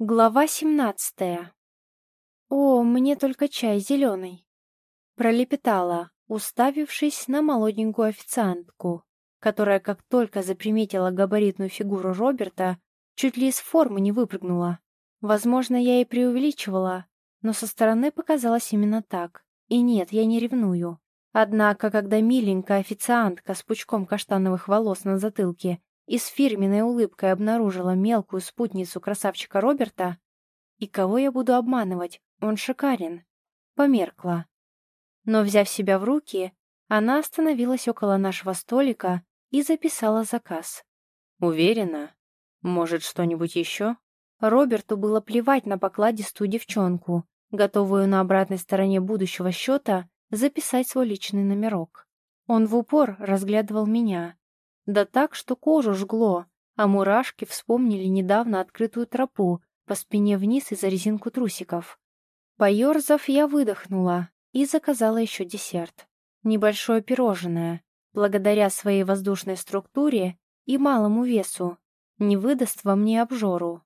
Глава семнадцатая. «О, мне только чай зеленый», — пролепетала, уставившись на молоденькую официантку, которая, как только заприметила габаритную фигуру Роберта, чуть ли из формы не выпрыгнула. Возможно, я и преувеличивала, но со стороны показалось именно так. И нет, я не ревную. Однако, когда миленькая официантка с пучком каштановых волос на затылке и с фирменной улыбкой обнаружила мелкую спутницу красавчика Роберта, и кого я буду обманывать, он шикарен, померкла. Но, взяв себя в руки, она остановилась около нашего столика и записала заказ. «Уверена? Может, что-нибудь еще?» Роберту было плевать на покладистую девчонку, готовую на обратной стороне будущего счета записать свой личный номерок. Он в упор разглядывал меня, да так, что кожу жгло, а мурашки вспомнили недавно открытую тропу по спине вниз из-за резинку трусиков. Поерзав, я выдохнула и заказала еще десерт. Небольшое пирожное, благодаря своей воздушной структуре и малому весу, не выдаст во мне обжору.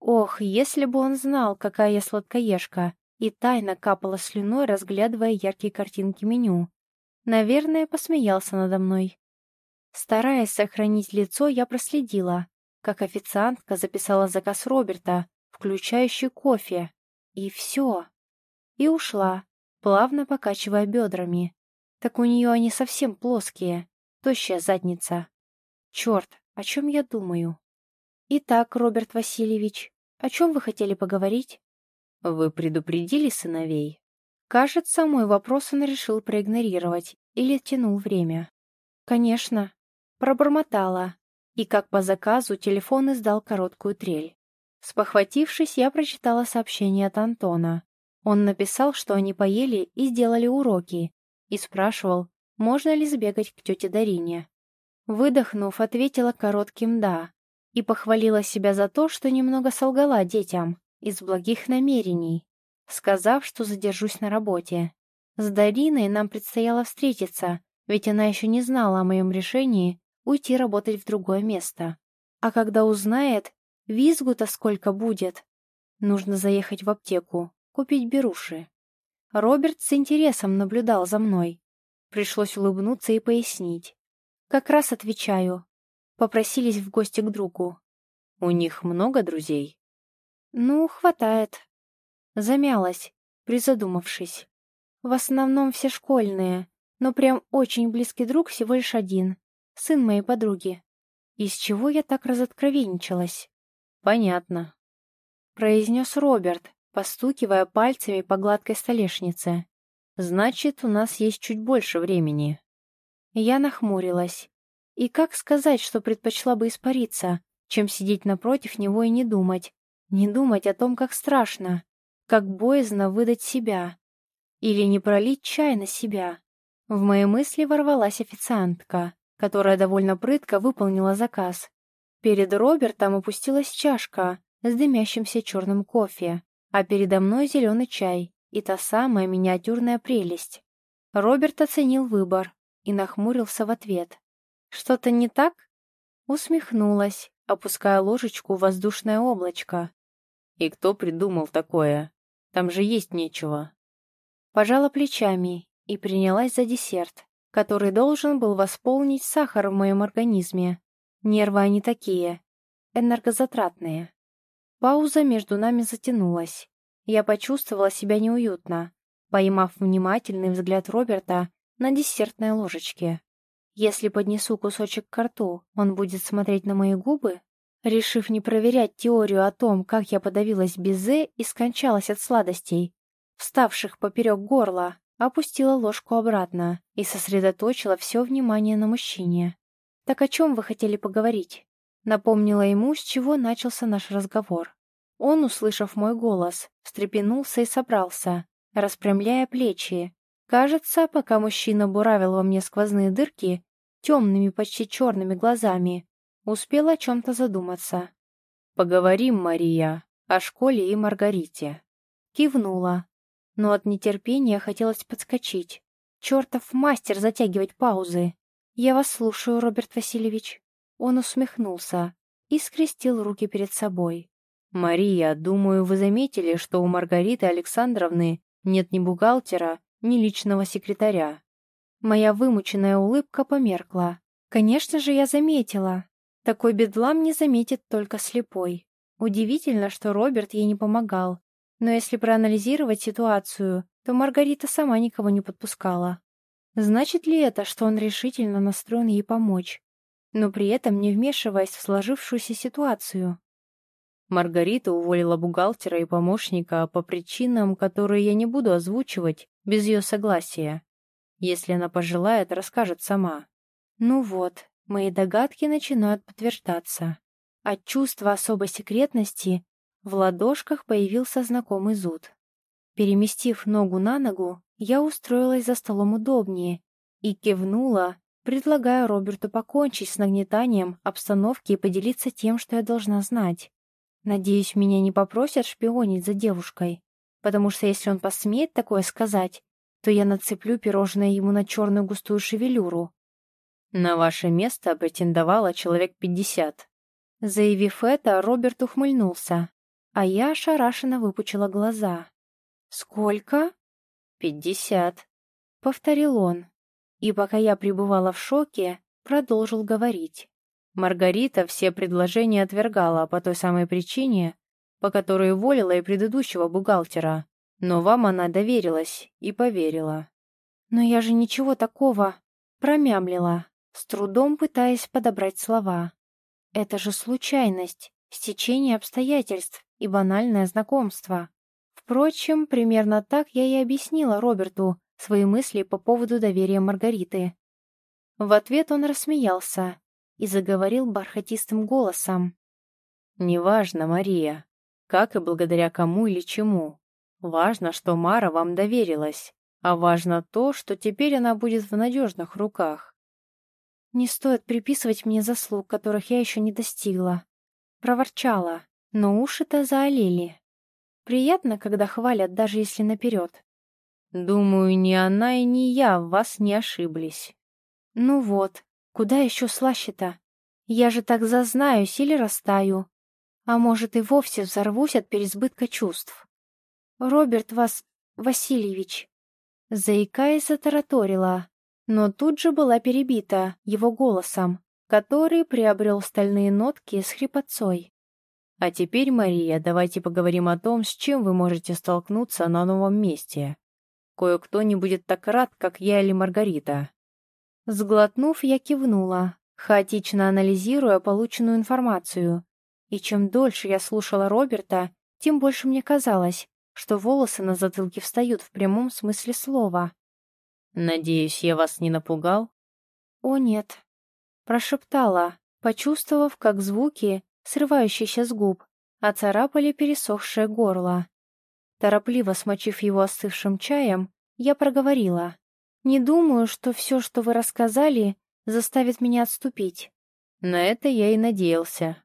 Ох, если бы он знал, какая я сладкоежка, и тайно капала слюной, разглядывая яркие картинки меню. Наверное, посмеялся надо мной. Стараясь сохранить лицо, я проследила, как официантка записала заказ Роберта, включающий кофе. И все. И ушла, плавно покачивая бедрами. Так у нее они совсем плоские, тощая задница. Черт, о чем я думаю? Итак, Роберт Васильевич, о чем вы хотели поговорить? Вы предупредили сыновей? Кажется, мой вопрос он решил проигнорировать или тянул время. Конечно, Пробормотала, и как по заказу телефон издал короткую трель. Спохватившись, я прочитала сообщение от Антона. Он написал, что они поели и сделали уроки, и спрашивал, можно ли сбегать к тете Дарине. Выдохнув, ответила коротким «да» и похвалила себя за то, что немного солгала детям из благих намерений, сказав, что задержусь на работе. С Дариной нам предстояло встретиться, ведь она еще не знала о моем решении уйти работать в другое место. А когда узнает, визгу-то сколько будет. Нужно заехать в аптеку, купить беруши. Роберт с интересом наблюдал за мной. Пришлось улыбнуться и пояснить. Как раз отвечаю. Попросились в гости к другу. У них много друзей? Ну, хватает. Замялась, призадумавшись. В основном все школьные, но прям очень близкий друг всего лишь один сын моей подруги. Из чего я так разоткровенничалась? Понятно. Произнес Роберт, постукивая пальцами по гладкой столешнице. Значит, у нас есть чуть больше времени. Я нахмурилась. И как сказать, что предпочла бы испариться, чем сидеть напротив него и не думать? Не думать о том, как страшно, как боязно выдать себя. Или не пролить чай на себя. В мои мысли ворвалась официантка которая довольно прытко выполнила заказ. Перед Робертом опустилась чашка с дымящимся черным кофе, а передо мной зеленый чай и та самая миниатюрная прелесть. Роберт оценил выбор и нахмурился в ответ. «Что-то не так?» Усмехнулась, опуская ложечку в воздушное облачко. «И кто придумал такое? Там же есть нечего». Пожала плечами и принялась за десерт который должен был восполнить сахар в моем организме. Нервы они такие, энергозатратные. Пауза между нами затянулась. Я почувствовала себя неуютно, поймав внимательный взгляд Роберта на десертной ложечке. Если поднесу кусочек к рту, он будет смотреть на мои губы? Решив не проверять теорию о том, как я подавилась безе и скончалась от сладостей, вставших поперек горла, опустила ложку обратно и сосредоточила все внимание на мужчине. «Так о чем вы хотели поговорить?» Напомнила ему, с чего начался наш разговор. Он, услышав мой голос, встрепенулся и собрался, распрямляя плечи. Кажется, пока мужчина буравил во мне сквозные дырки темными, почти черными глазами, успел о чем-то задуматься. «Поговорим, Мария, о школе и Маргарите». Кивнула, но от нетерпения хотелось подскочить. Чертов мастер затягивать паузы. «Я вас слушаю, Роберт Васильевич». Он усмехнулся и скрестил руки перед собой. «Мария, думаю, вы заметили, что у Маргариты Александровны нет ни бухгалтера, ни личного секретаря». Моя вымученная улыбка померкла. Конечно же, я заметила. Такой бедлам не заметит только слепой. Удивительно, что Роберт ей не помогал. Но если проанализировать ситуацию, то Маргарита сама никого не подпускала. Значит ли это, что он решительно настроен ей помочь, но при этом не вмешиваясь в сложившуюся ситуацию? Маргарита уволила бухгалтера и помощника по причинам, которые я не буду озвучивать без ее согласия. Если она пожелает, расскажет сама. Ну вот, мои догадки начинают подтверждаться. От чувства особой секретности в ладошках появился знакомый зуд. Переместив ногу на ногу, я устроилась за столом удобнее и кивнула, предлагая Роберту покончить с нагнетанием обстановки и поделиться тем, что я должна знать. Надеюсь, меня не попросят шпионить за девушкой, потому что если он посмеет такое сказать, то я нацеплю пирожное ему на черную густую шевелюру. На ваше место претендовало человек пятьдесят. Заявив это, Роберт ухмыльнулся, а я ошарашенно выпучила глаза. «Сколько?» «Пятьдесят», — повторил он. И пока я пребывала в шоке, продолжил говорить. Маргарита все предложения отвергала по той самой причине, по которой уволила и предыдущего бухгалтера. Но вам она доверилась и поверила. «Но я же ничего такого...» Промямлила, с трудом пытаясь подобрать слова. «Это же случайность, стечение обстоятельств и банальное знакомство. Впрочем, примерно так я и объяснила Роберту свои мысли по поводу доверия Маргариты. В ответ он рассмеялся и заговорил бархатистым голосом. «Неважно, Мария, как и благодаря кому или чему. Важно, что Мара вам доверилась, а важно то, что теперь она будет в надежных руках. Не стоит приписывать мне заслуг, которых я еще не достигла. Проворчала, но уши-то заолели. Приятно, когда хвалят, даже если наперед. Думаю, ни она и ни я в вас не ошиблись. Ну вот, куда еще слаще-то? Я же так зазнаюсь или растаю. А может, и вовсе взорвусь от переизбытка чувств. Роберт вас... Васильевич. Заикаясь, затараторила, но тут же была перебита его голосом, который приобрел стальные нотки с хрипотцой. А теперь, Мария, давайте поговорим о том, с чем вы можете столкнуться на новом месте. Кое-кто не будет так рад, как я или Маргарита. Сглотнув, я кивнула, хаотично анализируя полученную информацию. И чем дольше я слушала Роберта, тем больше мне казалось, что волосы на затылке встают в прямом смысле слова. «Надеюсь, я вас не напугал?» «О, нет», — прошептала, почувствовав, как звуки, срывающиеся с губ, оцарапали пересохшее горло. Торопливо смочив его остывшим чаем, я проговорила. «Не думаю, что все, что вы рассказали, заставит меня отступить». На это я и надеялся.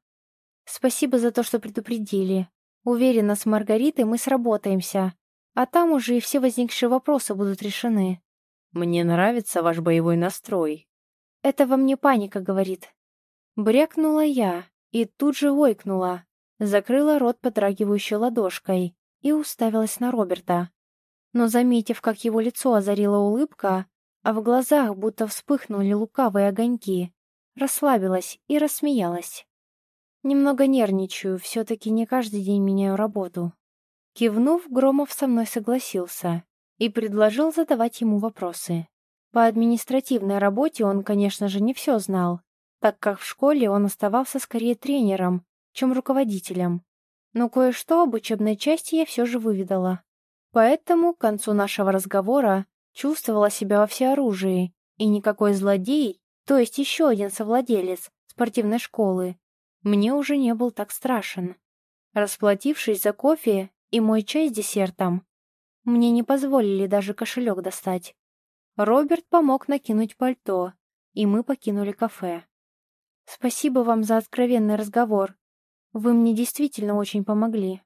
«Спасибо за то, что предупредили. Уверена, с Маргаритой мы сработаемся, а там уже и все возникшие вопросы будут решены». «Мне нравится ваш боевой настрой». «Это во мне паника», — говорит. Брякнула я, и тут же ойкнула, закрыла рот подрагивающей ладошкой и уставилась на Роберта. Но, заметив, как его лицо озарила улыбка, а в глазах будто вспыхнули лукавые огоньки, расслабилась и рассмеялась. Немного нервничаю, все-таки не каждый день меняю работу. Кивнув, Громов со мной согласился и предложил задавать ему вопросы. По административной работе он, конечно же, не все знал, так как в школе он оставался скорее тренером, чем руководителем. Но кое-что об учебной части я все же выведала. Поэтому к концу нашего разговора чувствовала себя во всеоружии, и никакой злодей, то есть еще один совладелец спортивной школы, мне уже не был так страшен. Расплатившись за кофе и мой чай с десертом, мне не позволили даже кошелек достать. Роберт помог накинуть пальто, и мы покинули кафе. Спасибо вам за откровенный разговор. Вы мне действительно очень помогли.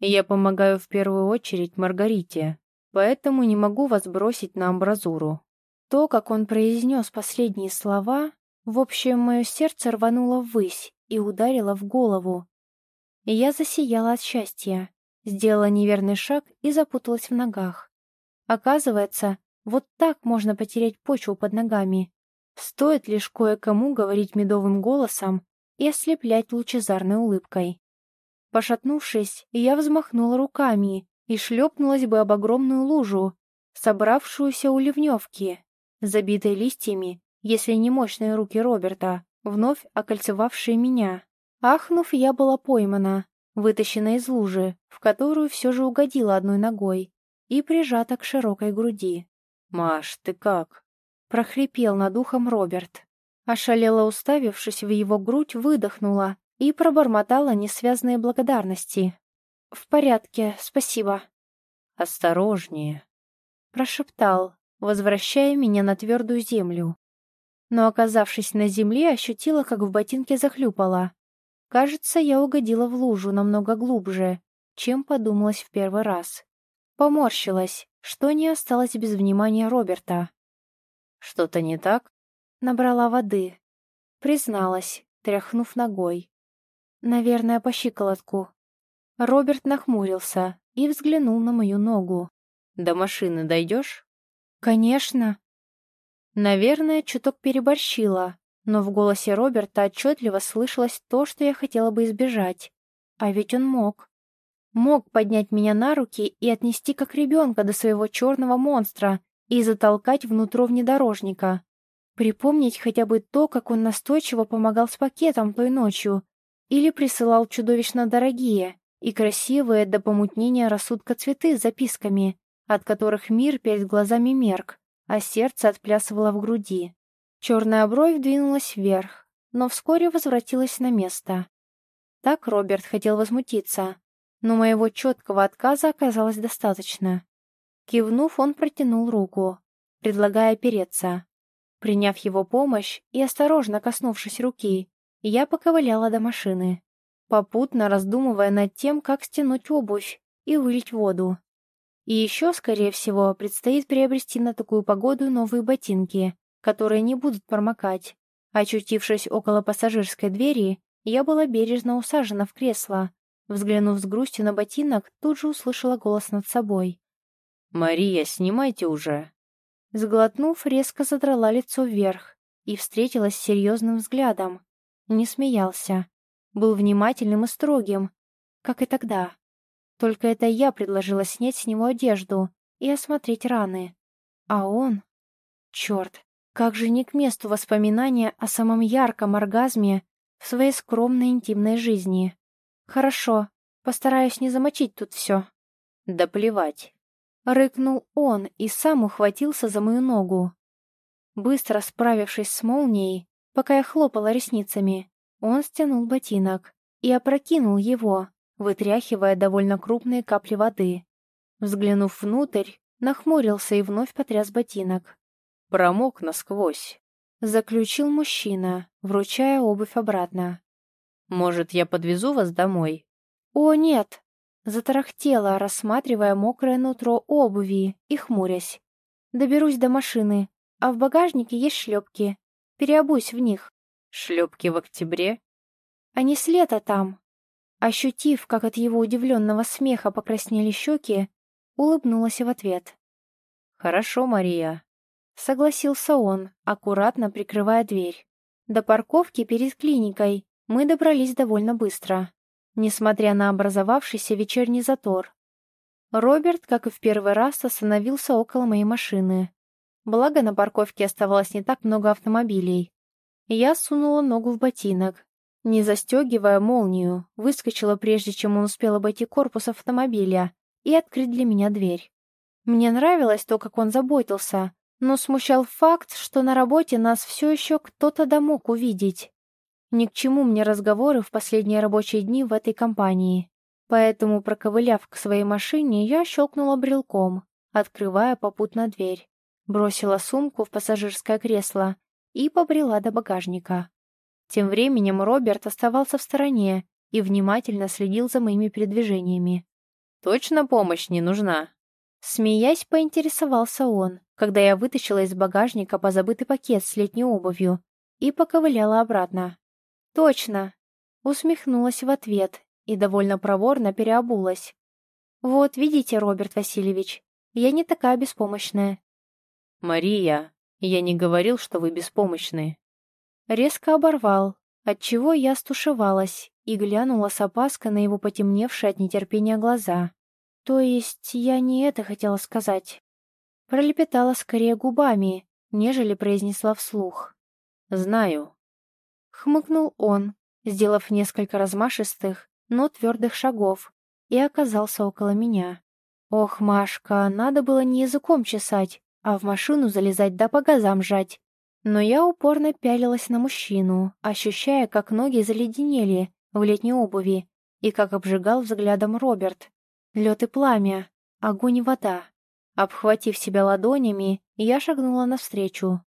Я помогаю в первую очередь Маргарите, поэтому не могу вас бросить на амбразуру. То, как он произнес последние слова, в общем, мое сердце рвануло ввысь и ударило в голову. я засияла от счастья. Сделала неверный шаг и запуталась в ногах. Оказывается, вот так можно потерять почву под ногами. Стоит лишь кое-кому говорить медовым голосом и ослеплять лучезарной улыбкой. Пошатнувшись, я взмахнула руками и шлепнулась бы об огромную лужу, собравшуюся у ливневки, забитой листьями, если не мощные руки Роберта, вновь окольцевавшие меня. Ахнув, я была поймана, вытащена из лужи, в которую все же угодила одной ногой, и прижата к широкой груди. «Маш, ты как?» — прохрипел над ухом Роберт. Ошалела уставившись в его грудь, выдохнула и пробормотала несвязные благодарности. «В порядке, спасибо». «Осторожнее», — прошептал, возвращая меня на твердую землю. Но, оказавшись на земле, ощутила, как в ботинке захлюпала. Кажется, я угодила в лужу намного глубже, чем подумалось в первый раз. Поморщилась, что не осталось без внимания Роберта. «Что-то не так?» Набрала воды. Призналась, тряхнув ногой. Наверное, по щиколотку. Роберт нахмурился и взглянул на мою ногу. «До машины дойдешь?» «Конечно». Наверное, чуток переборщила, но в голосе Роберта отчетливо слышалось то, что я хотела бы избежать. А ведь он мог. Мог поднять меня на руки и отнести как ребенка до своего черного монстра и затолкать внутрь внедорожника. Припомнить хотя бы то, как он настойчиво помогал с пакетом той ночью, или присылал чудовищно дорогие и красивые до помутнения рассудка цветы с записками, от которых мир перед глазами мерк, а сердце отплясывало в груди. Черная бровь двинулась вверх, но вскоре возвратилась на место. Так Роберт хотел возмутиться, но моего четкого отказа оказалось достаточно. Кивнув, он протянул руку, предлагая опереться. Приняв его помощь и осторожно коснувшись руки, я поковыляла до машины, попутно раздумывая над тем, как стянуть обувь и вылить воду. И еще, скорее всего, предстоит приобрести на такую погоду новые ботинки, которые не будут промокать. Очутившись около пассажирской двери, я была бережно усажена в кресло. Взглянув с грустью на ботинок, тут же услышала голос над собой. «Мария, снимайте уже!» Сглотнув, резко задрала лицо вверх и встретилась с серьезным взглядом. Не смеялся. Был внимательным и строгим, как и тогда. Только это я предложила снять с него одежду и осмотреть раны. А он... Черт, как же не к месту воспоминания о самом ярком оргазме в своей скромной интимной жизни. Хорошо, постараюсь не замочить тут все. Да плевать. Рыкнул он и сам ухватился за мою ногу. Быстро справившись с молнией, пока я хлопала ресницами, он стянул ботинок и опрокинул его, вытряхивая довольно крупные капли воды. Взглянув внутрь, нахмурился и вновь потряс ботинок. Промок насквозь. Заключил мужчина, вручая обувь обратно. «Может, я подвезу вас домой?» «О, нет!» Затарахтела, рассматривая мокрое нутро обуви и хмурясь. Доберусь до машины, а в багажнике есть шлепки. Переобусь в них. Шлепки в октябре? Они с лета там. Ощутив, как от его удивленного смеха покраснели щеки, улыбнулась в ответ. «Хорошо, Мария», — согласился он, аккуратно прикрывая дверь. До парковки перед клиникой мы добрались довольно быстро несмотря на образовавшийся вечерний затор. Роберт, как и в первый раз, остановился около моей машины. Благо, на парковке оставалось не так много автомобилей. Я сунула ногу в ботинок. Не застегивая молнию, выскочила прежде, чем он успел обойти корпус автомобиля и открыть для меня дверь. Мне нравилось то, как он заботился, но смущал факт, что на работе нас все еще кто-то да мог увидеть. Ни к чему мне разговоры в последние рабочие дни в этой компании. Поэтому, проковыляв к своей машине, я щелкнула брелком, открывая попутно дверь. Бросила сумку в пассажирское кресло и побрела до багажника. Тем временем Роберт оставался в стороне и внимательно следил за моими передвижениями. «Точно помощь не нужна?» Смеясь, поинтересовался он, когда я вытащила из багажника позабытый пакет с летней обувью и поковыляла обратно. «Точно!» Усмехнулась в ответ и довольно проворно переобулась. «Вот, видите, Роберт Васильевич, я не такая беспомощная». «Мария, я не говорил, что вы беспомощны». Резко оборвал, отчего я стушевалась и глянула с опаской на его потемневшие от нетерпения глаза. То есть я не это хотела сказать. Пролепетала скорее губами, нежели произнесла вслух. «Знаю». Хмыкнул он, сделав несколько размашистых, но твердых шагов, и оказался около меня. Ох, Машка, надо было не языком чесать, а в машину залезать да по газам жать. Но я упорно пялилась на мужчину, ощущая, как ноги заледенели в летней обуви и как обжигал взглядом Роберт. Лед и пламя, огонь и вода. Обхватив себя ладонями, я шагнула навстречу.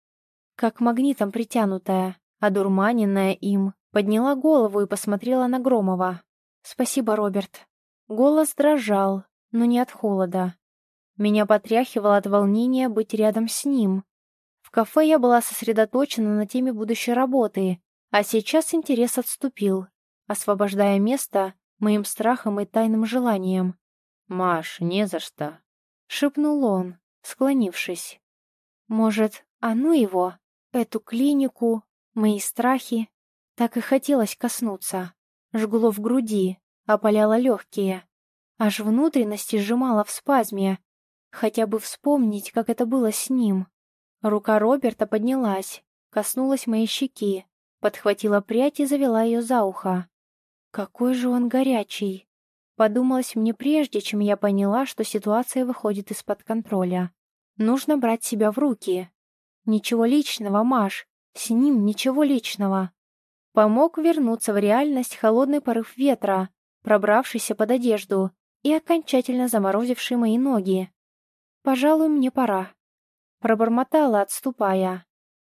Как магнитом притянутая, одурманенная им, подняла голову и посмотрела на Громова. «Спасибо, Роберт». Голос дрожал, но не от холода. Меня потряхивало от волнения быть рядом с ним. В кафе я была сосредоточена на теме будущей работы, а сейчас интерес отступил, освобождая место моим страхом и тайным желанием. «Маш, не за что», — шепнул он, склонившись. «Может, а ну его, эту клинику, мои страхи?» Так и хотелось коснуться. Жгло в груди, опаляло легкие. Аж внутренности сжимало в спазме. Хотя бы вспомнить, как это было с ним. Рука Роберта поднялась, коснулась моей щеки, подхватила прядь и завела ее за ухо. Какой же он горячий! Подумалось мне прежде, чем я поняла, что ситуация выходит из-под контроля. Нужно брать себя в руки. Ничего личного, Маш, с ним ничего личного. Помог вернуться в реальность холодный порыв ветра, пробравшийся под одежду и окончательно заморозивший мои ноги. «Пожалуй, мне пора». Пробормотала, отступая.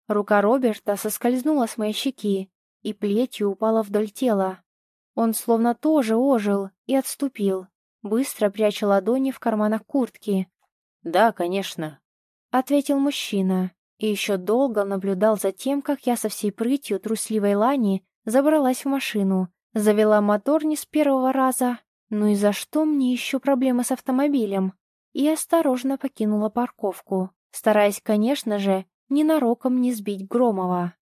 Рука Роберта соскользнула с моей щеки и плетью упала вдоль тела. Он словно тоже ожил и отступил, быстро пряча ладони в карманах куртки. «Да, конечно», — ответил мужчина и еще долго наблюдал за тем, как я со всей прытью трусливой лани забралась в машину, завела мотор не с первого раза, ну и за что мне еще проблемы с автомобилем, и осторожно покинула парковку, стараясь, конечно же, ненароком не сбить Громова.